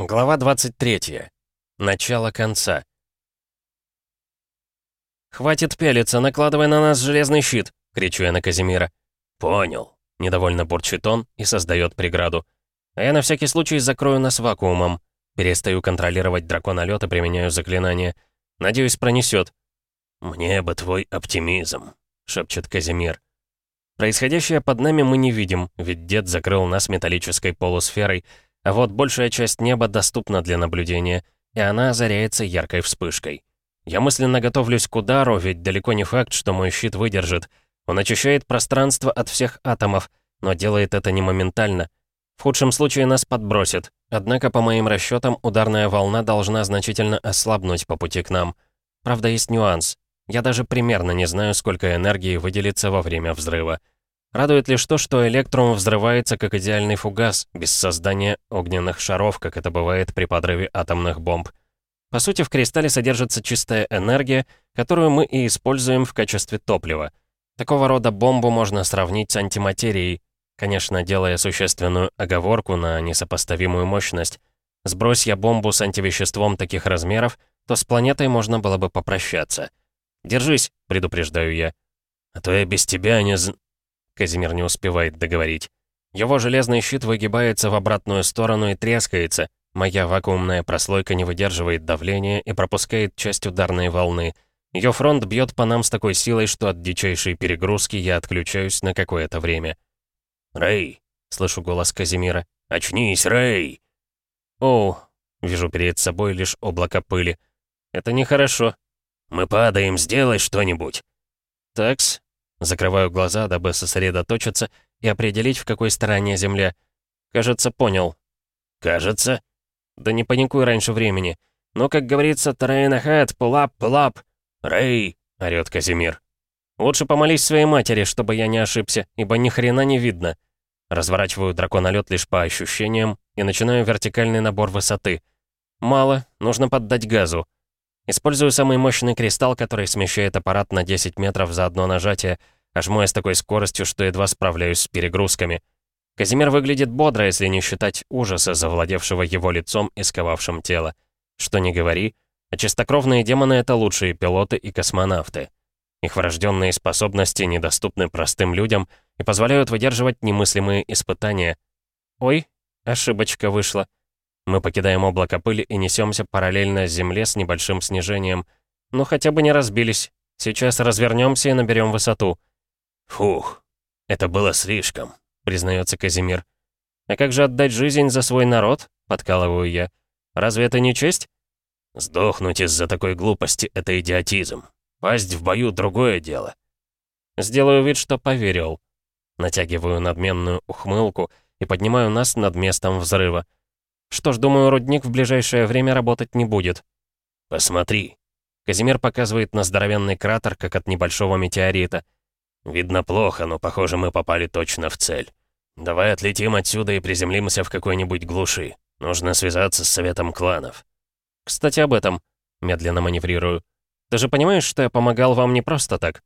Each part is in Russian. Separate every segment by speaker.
Speaker 1: Глава 23. Начало конца. «Хватит пялиться, накладывай на нас железный щит!» — кричу я на Казимира. «Понял», — недовольно бурчит он и создает преграду. А я на всякий случай закрою нас вакуумом. Перестаю контролировать драконолёт и применяю заклинание. Надеюсь, пронесет. «Мне бы твой оптимизм», — шепчет Казимир. Происходящее под нами мы не видим, ведь дед закрыл нас металлической полусферой — а вот большая часть неба доступна для наблюдения, и она озаряется яркой вспышкой. Я мысленно готовлюсь к удару, ведь далеко не факт, что мой щит выдержит. Он очищает пространство от всех атомов, но делает это не моментально. В худшем случае нас подбросит. Однако, по моим расчетам, ударная волна должна значительно ослабнуть по пути к нам. Правда, есть нюанс. Я даже примерно не знаю, сколько энергии выделится во время взрыва. Радует лишь то, что электрум взрывается как идеальный фугас, без создания огненных шаров, как это бывает при подрыве атомных бомб. По сути, в кристалле содержится чистая энергия, которую мы и используем в качестве топлива. Такого рода бомбу можно сравнить с антиматерией, конечно, делая существенную оговорку на несопоставимую мощность. Сбрось я бомбу с антивеществом таких размеров, то с планетой можно было бы попрощаться. «Держись», — предупреждаю я. «А то я без тебя не з...» Казимир не успевает договорить. Его железный щит выгибается в обратную сторону и трескается. Моя вакуумная прослойка не выдерживает давления и пропускает часть ударной волны. Ее фронт бьет по нам с такой силой, что от дичайшей перегрузки я отключаюсь на какое-то время. «Рэй!» — слышу голос Казимира. «Очнись, Рэй!» «Оу!» — вижу перед собой лишь облако пыли. «Это нехорошо». «Мы падаем, сделай что-нибудь!» «Такс, Закрываю глаза, дабы сосредоточиться и определить, в какой стороне Земля. Кажется, понял. Кажется? Да не паникуй раньше времени. Но, как говорится, Тарейнахат, пулап, пулап. Рэй, орёт Казимир. Лучше помолись своей матери, чтобы я не ошибся, ибо ни хрена не видно. Разворачиваю драконолет лишь по ощущениям и начинаю вертикальный набор высоты. Мало, нужно поддать газу. Использую самый мощный кристалл, который смещает аппарат на 10 метров за одно нажатие, а жму с такой скоростью, что едва справляюсь с перегрузками. Казимир выглядит бодро, если не считать ужаса, завладевшего его лицом и сковавшим тело. Что не говори, а чистокровные демоны — это лучшие пилоты и космонавты. Их врожденные способности недоступны простым людям и позволяют выдерживать немыслимые испытания. Ой, ошибочка вышла. Мы покидаем облако пыли и несемся параллельно Земле с небольшим снижением. Ну, хотя бы не разбились. Сейчас развернемся и наберем высоту. Фух, это было слишком, признается Казимир. А как же отдать жизнь за свой народ? Подкалываю я. Разве это не честь? Сдохнуть из-за такой глупости — это идиотизм. Пасть в бою — другое дело. Сделаю вид, что поверил. Натягиваю надменную ухмылку и поднимаю нас над местом взрыва. Что ж, думаю, рудник в ближайшее время работать не будет. Посмотри. Казимир показывает на здоровенный кратер, как от небольшого метеорита. Видно плохо, но похоже, мы попали точно в цель. Давай отлетим отсюда и приземлимся в какой-нибудь глуши. Нужно связаться с советом кланов. Кстати, об этом. Медленно маневрирую. Ты же понимаешь, что я помогал вам не просто так?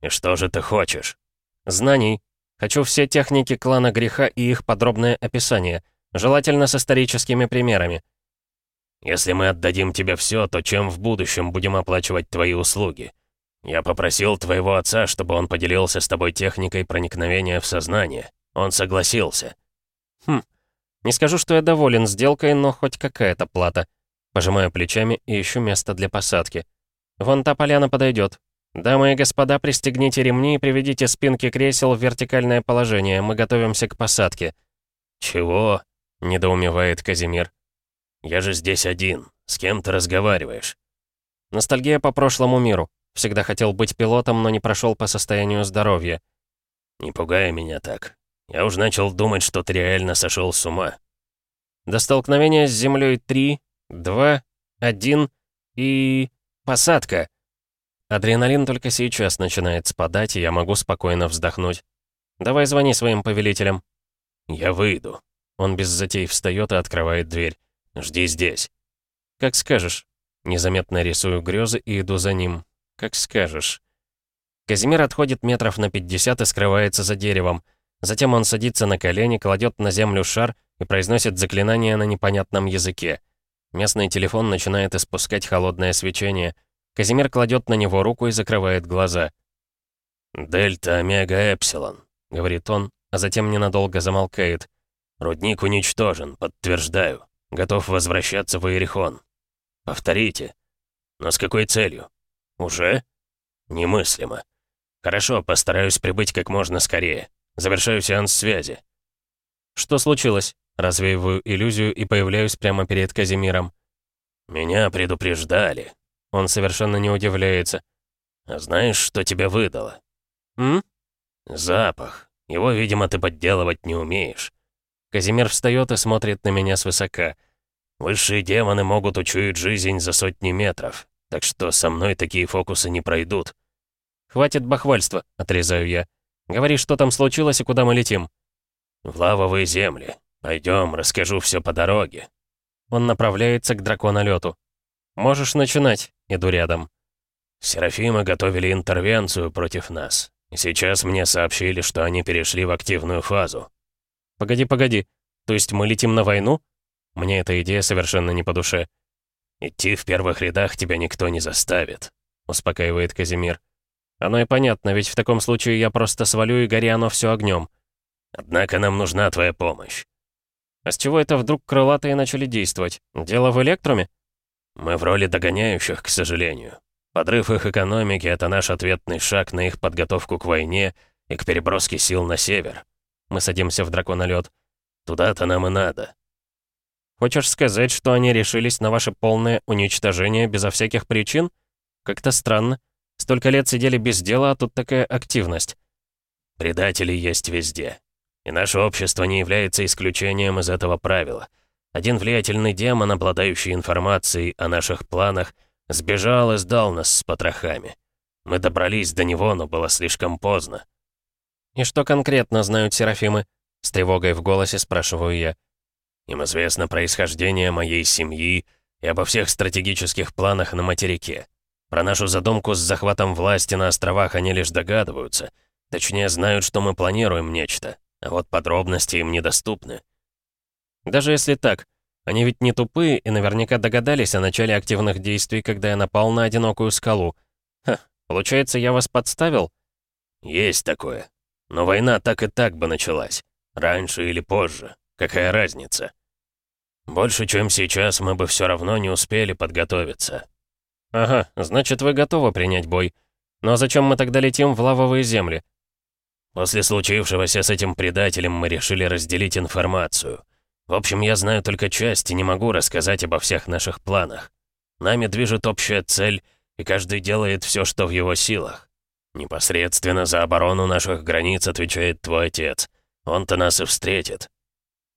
Speaker 1: И что же ты хочешь? Знаний. Хочу все техники клана греха и их подробное описание. Желательно с историческими примерами. Если мы отдадим тебе все, то чем в будущем будем оплачивать твои услуги? Я попросил твоего отца, чтобы он поделился с тобой техникой проникновения в сознание. Он согласился. Хм, не скажу, что я доволен сделкой, но хоть какая-то плата. Пожимаю плечами и ищу место для посадки. Вон та поляна подойдет. Дамы и господа, пристегните ремни и приведите спинки кресел в вертикальное положение. Мы готовимся к посадке. Чего? Недоумевает Казимир. «Я же здесь один. С кем ты разговариваешь?» Ностальгия по прошлому миру. Всегда хотел быть пилотом, но не прошел по состоянию здоровья. «Не пугай меня так. Я уж начал думать, что ты реально сошел с ума». До столкновения с Землей три, два, один и... посадка. Адреналин только сейчас начинает спадать, и я могу спокойно вздохнуть. «Давай звони своим повелителям». «Я выйду», он без затей встает и открывает дверь. «Жди здесь». «Как скажешь». Незаметно рисую грезы и иду за ним. «Как скажешь». Казимир отходит метров на 50 и скрывается за деревом. Затем он садится на колени, кладет на землю шар и произносит заклинание на непонятном языке. Местный телефон начинает испускать холодное свечение. Казимир кладет на него руку и закрывает глаза. «Дельта Омега Эпсилон», — говорит он, а затем ненадолго замолкает. «Рудник уничтожен, подтверждаю. Готов возвращаться в Иерихон. Повторите. Но с какой целью? Уже? Немыслимо. Хорошо, постараюсь прибыть как можно скорее. Завершаю сеанс связи. Что случилось? Развеиваю иллюзию и появляюсь прямо перед Казимиром. Меня предупреждали. Он совершенно не удивляется. А знаешь, что тебя выдало? М? Запах. Его, видимо, ты подделывать не умеешь. Казимир встает и смотрит на меня свысока. Высшие демоны могут учуять жизнь за сотни метров, так что со мной такие фокусы не пройдут. «Хватит бахвальства», — отрезаю я. «Говори, что там случилось и куда мы летим?» «В лавовые земли. Пойдем, расскажу все по дороге». Он направляется к драконолету. «Можешь начинать», — иду рядом. Серафимы готовили интервенцию против нас. Сейчас мне сообщили, что они перешли в активную фазу. «Погоди, погоди. То есть мы летим на войну?» Мне эта идея совершенно не по душе. «Идти в первых рядах тебя никто не заставит», — успокаивает Казимир. Оно и понятно, ведь в таком случае я просто свалю и гори оно все огнем. Однако нам нужна твоя помощь. А с чего это вдруг крылатые начали действовать? Дело в электруме? Мы в роли догоняющих, к сожалению. Подрыв их экономики — это наш ответный шаг на их подготовку к войне и к переброске сил на север. Мы садимся в драконолет. Туда-то нам и надо. Хочешь сказать, что они решились на ваше полное уничтожение безо всяких причин? Как-то странно. Столько лет сидели без дела, а тут такая активность. Предатели есть везде. И наше общество не является исключением из этого правила. Один влиятельный демон, обладающий информацией о наших планах, сбежал и сдал нас с потрохами. Мы добрались до него, но было слишком поздно. «И что конкретно знают Серафимы?» С тревогой в голосе спрашиваю я. «Им известно происхождение моей семьи и обо всех стратегических планах на материке. Про нашу задумку с захватом власти на островах они лишь догадываются. Точнее, знают, что мы планируем нечто. А вот подробности им недоступны. Даже если так, они ведь не тупые и наверняка догадались о начале активных действий, когда я напал на одинокую скалу. Ха, получается, я вас подставил? Есть такое. Но война так и так бы началась. Раньше или позже. Какая разница? Больше, чем сейчас, мы бы все равно не успели подготовиться. «Ага, значит, вы готовы принять бой. Но зачем мы тогда летим в лавовые земли?» «После случившегося с этим предателем мы решили разделить информацию. В общем, я знаю только часть и не могу рассказать обо всех наших планах. Нами движет общая цель, и каждый делает все, что в его силах. Непосредственно за оборону наших границ отвечает твой отец. Он-то нас и встретит».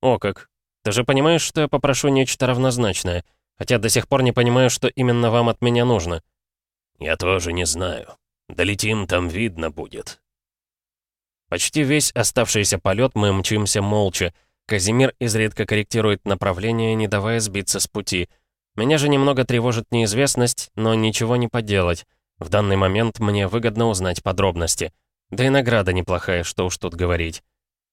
Speaker 1: «О как! Ты же понимаешь, что я попрошу нечто равнозначное?» Хотя до сих пор не понимаю, что именно вам от меня нужно». «Я тоже не знаю. Долетим, там видно будет». Почти весь оставшийся полет мы мчимся молча. Казимир изредка корректирует направление, не давая сбиться с пути. Меня же немного тревожит неизвестность, но ничего не поделать. В данный момент мне выгодно узнать подробности. Да и награда неплохая, что уж тут говорить.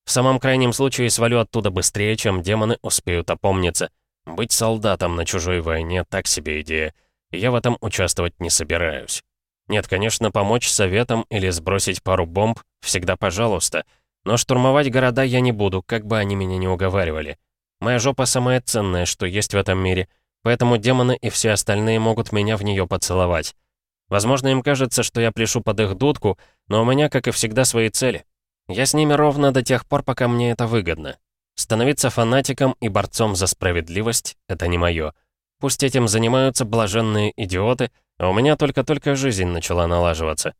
Speaker 1: В самом крайнем случае свалю оттуда быстрее, чем демоны успеют опомниться. Быть солдатом на чужой войне — так себе идея. я в этом участвовать не собираюсь. Нет, конечно, помочь советам или сбросить пару бомб — всегда пожалуйста. Но штурмовать города я не буду, как бы они меня не уговаривали. Моя жопа самая ценная, что есть в этом мире, поэтому демоны и все остальные могут меня в нее поцеловать. Возможно, им кажется, что я пляшу под их дудку, но у меня, как и всегда, свои цели. Я с ними ровно до тех пор, пока мне это выгодно. Становиться фанатиком и борцом за справедливость — это не мое. Пусть этим занимаются блаженные идиоты, а у меня только-только жизнь начала налаживаться.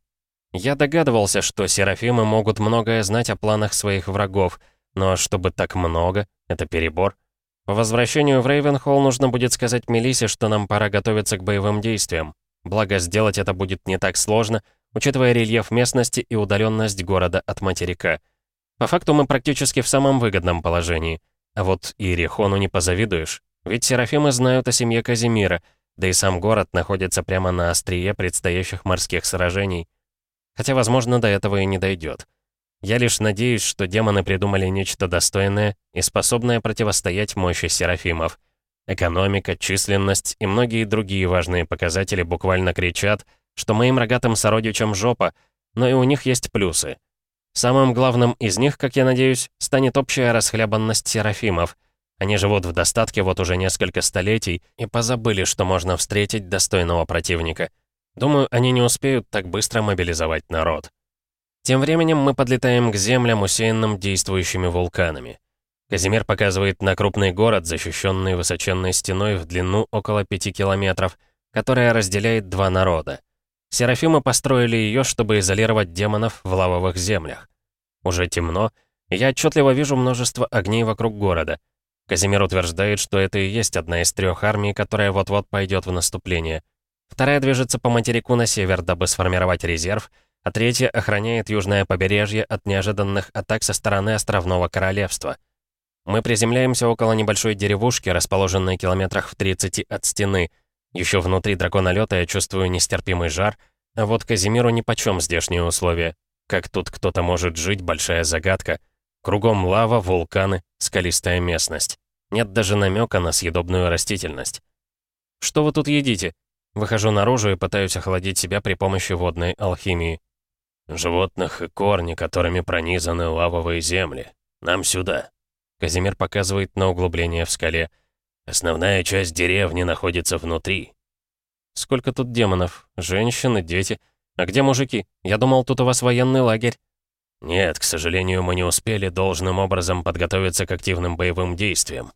Speaker 1: Я догадывался, что Серафимы могут многое знать о планах своих врагов, но чтобы так много, это перебор. По возвращению в Рейвенхолл нужно будет сказать Мелисе, что нам пора готовиться к боевым действиям. Благо, сделать это будет не так сложно, учитывая рельеф местности и удаленность города от материка — по факту мы практически в самом выгодном положении. А вот Ирихону не позавидуешь. Ведь Серафимы знают о семье Казимира, да и сам город находится прямо на острие предстоящих морских сражений. Хотя, возможно, до этого и не дойдет. Я лишь надеюсь, что демоны придумали нечто достойное и способное противостоять мощи серафимов. Экономика, численность и многие другие важные показатели буквально кричат, что моим рогатым сородичам жопа, но и у них есть плюсы. Самым главным из них, как я надеюсь, станет общая расхлябанность серафимов. Они живут в достатке вот уже несколько столетий и позабыли, что можно встретить достойного противника. Думаю, они не успеют так быстро мобилизовать народ. Тем временем мы подлетаем к землям, усеянным действующими вулканами. Казимир показывает на крупный город, защищенный высоченной стеной в длину около пяти километров, которая разделяет два народа. Серафимы построили ее, чтобы изолировать демонов в лавовых землях. Уже темно, и я отчетливо вижу множество огней вокруг города. Казимир утверждает, что это и есть одна из трех армий, которая вот-вот пойдет в наступление. Вторая движется по материку на север, дабы сформировать резерв, а третья охраняет южное побережье от неожиданных атак со стороны Островного Королевства. Мы приземляемся около небольшой деревушки, расположенной километрах в 30 от стены. Еще внутри драконолета я чувствую нестерпимый жар, а вот Казимиру нипочем здешние условия. Как тут кто-то может жить, большая загадка. Кругом лава, вулканы, скалистая местность. Нет даже намека на съедобную растительность. «Что вы тут едите?» Выхожу наружу и пытаюсь охладить себя при помощи водной алхимии. «Животных и корни, которыми пронизаны лавовые земли. Нам сюда». Казимир показывает на углубление в скале. «Основная часть деревни находится внутри». «Сколько тут демонов? Женщины, дети. А где мужики? Я думал, тут у вас военный лагерь». «Нет, к сожалению, мы не успели должным образом подготовиться к активным боевым действиям».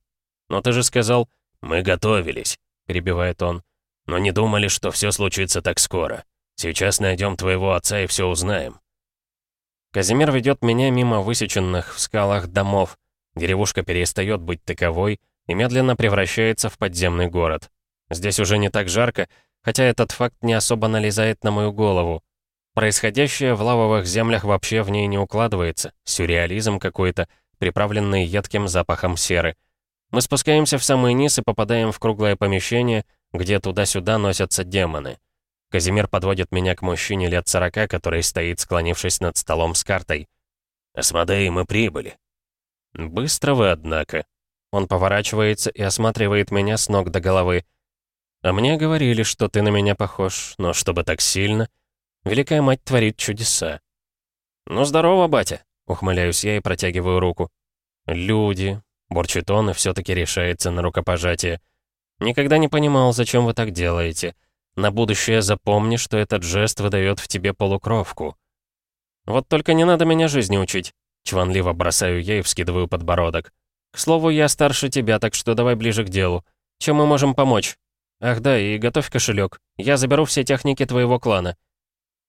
Speaker 1: «Но ты же сказал...» «Мы готовились», — перебивает он. «Но не думали, что все случится так скоро. Сейчас найдем твоего отца и все узнаем». Казимир ведет меня мимо высеченных в скалах домов. Деревушка перестает быть таковой и медленно превращается в подземный город. Здесь уже не так жарко, хотя этот факт не особо налезает на мою голову. Происходящее в лавовых землях вообще в ней не укладывается, сюрреализм какой-то, приправленный едким запахом серы. Мы спускаемся в самый низ и попадаем в круглое помещение, где туда-сюда носятся демоны. Казимир подводит меня к мужчине лет сорока, который стоит, склонившись над столом с картой. «Асмодей, мы прибыли». «Быстро вы, однако». Он поворачивается и осматривает меня с ног до головы. «А мне говорили, что ты на меня похож, но чтобы так сильно...» Великая мать творит чудеса. «Ну, здорово, батя!» — ухмыляюсь я и протягиваю руку. «Люди...» — борчит он и все таки решается на рукопожатие. «Никогда не понимал, зачем вы так делаете». На будущее запомни, что этот жест выдает в тебе полукровку. Вот только не надо меня жизни учить. Чванливо бросаю я и вскидываю подбородок. К слову, я старше тебя, так что давай ближе к делу. Чем мы можем помочь? Ах да, и готовь кошелек. Я заберу все техники твоего клана.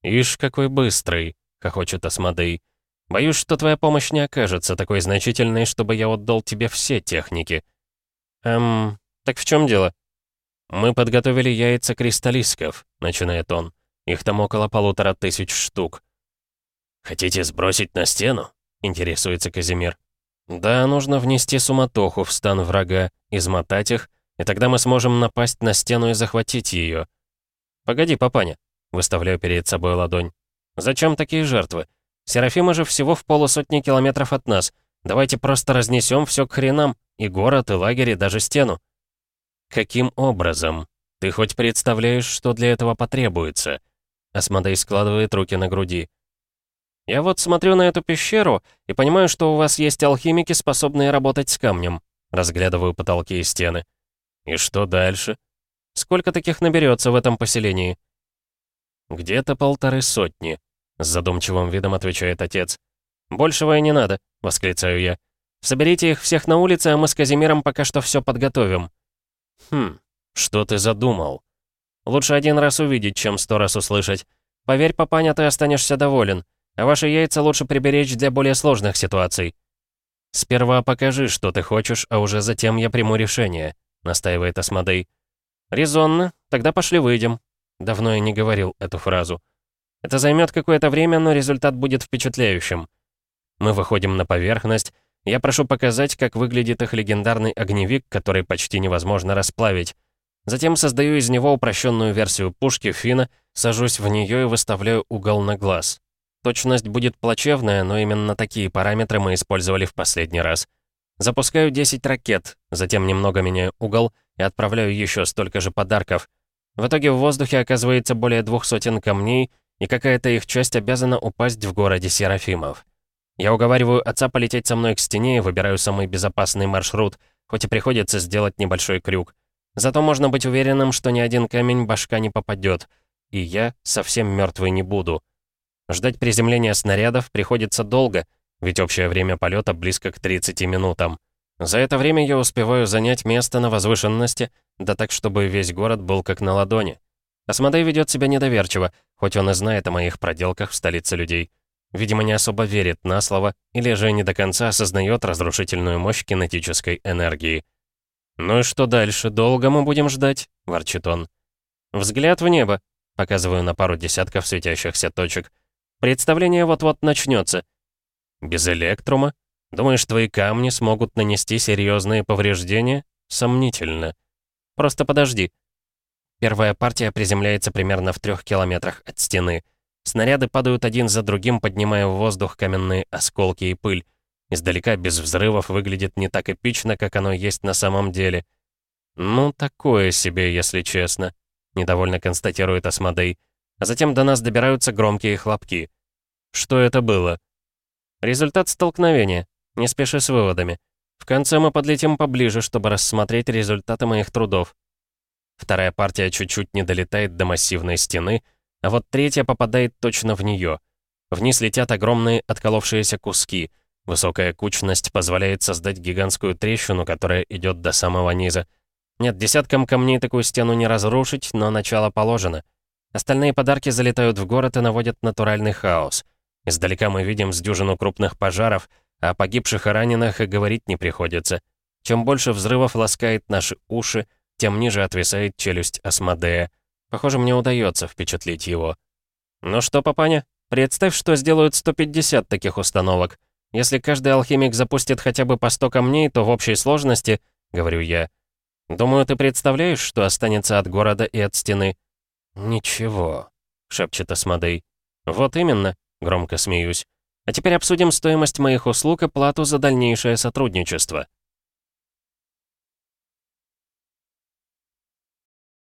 Speaker 1: Ишь, какой быстрый, хохочет Асмодей. Боюсь, что твоя помощь не окажется такой значительной, чтобы я отдал тебе все техники. Эм, так в чем дело? «Мы подготовили яйца кристаллисков», — начинает он. «Их там около полутора тысяч штук». «Хотите сбросить на стену?» — интересуется Казимир. «Да, нужно внести суматоху в стан врага, измотать их, и тогда мы сможем напасть на стену и захватить ее». «Погоди, папаня», — выставляю перед собой ладонь. «Зачем такие жертвы? Серафима же всего в полусотни километров от нас. Давайте просто разнесем все к хренам, и город, и лагерь, и даже стену». «Каким образом? Ты хоть представляешь, что для этого потребуется?» Асмодей складывает руки на груди. «Я вот смотрю на эту пещеру и понимаю, что у вас есть алхимики, способные работать с камнем». Разглядываю потолки и стены. «И что дальше? Сколько таких наберется в этом поселении?» «Где-то полторы сотни», — с задумчивым видом отвечает отец. «Большего и не надо», — восклицаю я. «Соберите их всех на улице, а мы с Казимиром пока что все подготовим». «Хм, что ты задумал?» «Лучше один раз увидеть, чем сто раз услышать. Поверь, папаня, ты останешься доволен. А ваши яйца лучше приберечь для более сложных ситуаций». «Сперва покажи, что ты хочешь, а уже затем я приму решение», — настаивает Асмодей. «Резонно. Тогда пошли выйдем». Давно я не говорил эту фразу. Это займет какое-то время, но результат будет впечатляющим. Мы выходим на поверхность, я прошу показать, как выглядит их легендарный огневик, который почти невозможно расплавить. Затем создаю из него упрощенную версию пушки Фина, сажусь в нее и выставляю угол на глаз. Точность будет плачевная, но именно такие параметры мы использовали в последний раз. Запускаю 10 ракет, затем немного меняю угол и отправляю еще столько же подарков. В итоге в воздухе оказывается более двух сотен камней, и какая-то их часть обязана упасть в городе Серафимов. Я уговариваю отца полететь со мной к стене и выбираю самый безопасный маршрут, хоть и приходится сделать небольшой крюк. Зато можно быть уверенным, что ни один камень башка не попадет, и я совсем мертвый не буду. Ждать приземления снарядов приходится долго — ведь общее время полета близко к 30 минутам. За это время я успеваю занять место на возвышенности, да так, чтобы весь город был как на ладони. Асмодей ведет себя недоверчиво, хоть он и знает о моих проделках в столице людей. Видимо, не особо верит на слово, или же не до конца осознает разрушительную мощь кинетической энергии. «Ну и что дальше? Долго мы будем ждать?» — ворчит он. «Взгляд в небо», — показываю на пару десятков светящихся точек. «Представление вот-вот начнется. Без электрума? Думаешь, твои камни смогут нанести серьезные повреждения? Сомнительно. Просто подожди. Первая партия приземляется примерно в трех километрах от стены. Снаряды падают один за другим, поднимая в воздух каменные осколки и пыль. Издалека без взрывов выглядит не так эпично, как оно есть на самом деле. «Ну, такое себе, если честно», — недовольно констатирует Асмодей. А затем до нас добираются громкие хлопки. «Что это было?» Результат столкновения. Не спеши с выводами. В конце мы подлетим поближе, чтобы рассмотреть результаты моих трудов. Вторая партия чуть-чуть не долетает до массивной стены, а вот третья попадает точно в нее. Вниз летят огромные отколовшиеся куски. Высокая кучность позволяет создать гигантскую трещину, которая идет до самого низа. Нет, десяткам камней такую стену не разрушить, но начало положено. Остальные подарки залетают в город и наводят натуральный хаос — Издалека мы видим с дюжину крупных пожаров, а о погибших и раненых и говорить не приходится. Чем больше взрывов ласкает наши уши, тем ниже отвисает челюсть Асмодея. Похоже, мне удается впечатлить его. Ну что, папаня, представь, что сделают 150 таких установок. Если каждый алхимик запустит хотя бы по 100 камней, то в общей сложности, говорю я, думаю, ты представляешь, что останется от города и от стены? Ничего, шепчет Асмодей. Вот именно. Громко смеюсь. А теперь обсудим стоимость моих услуг и плату за дальнейшее сотрудничество.